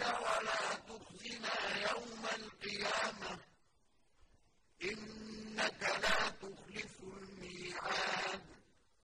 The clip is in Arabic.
وَلَا تُخْزِنَا يَوْمَ الْقِيَامَةِ.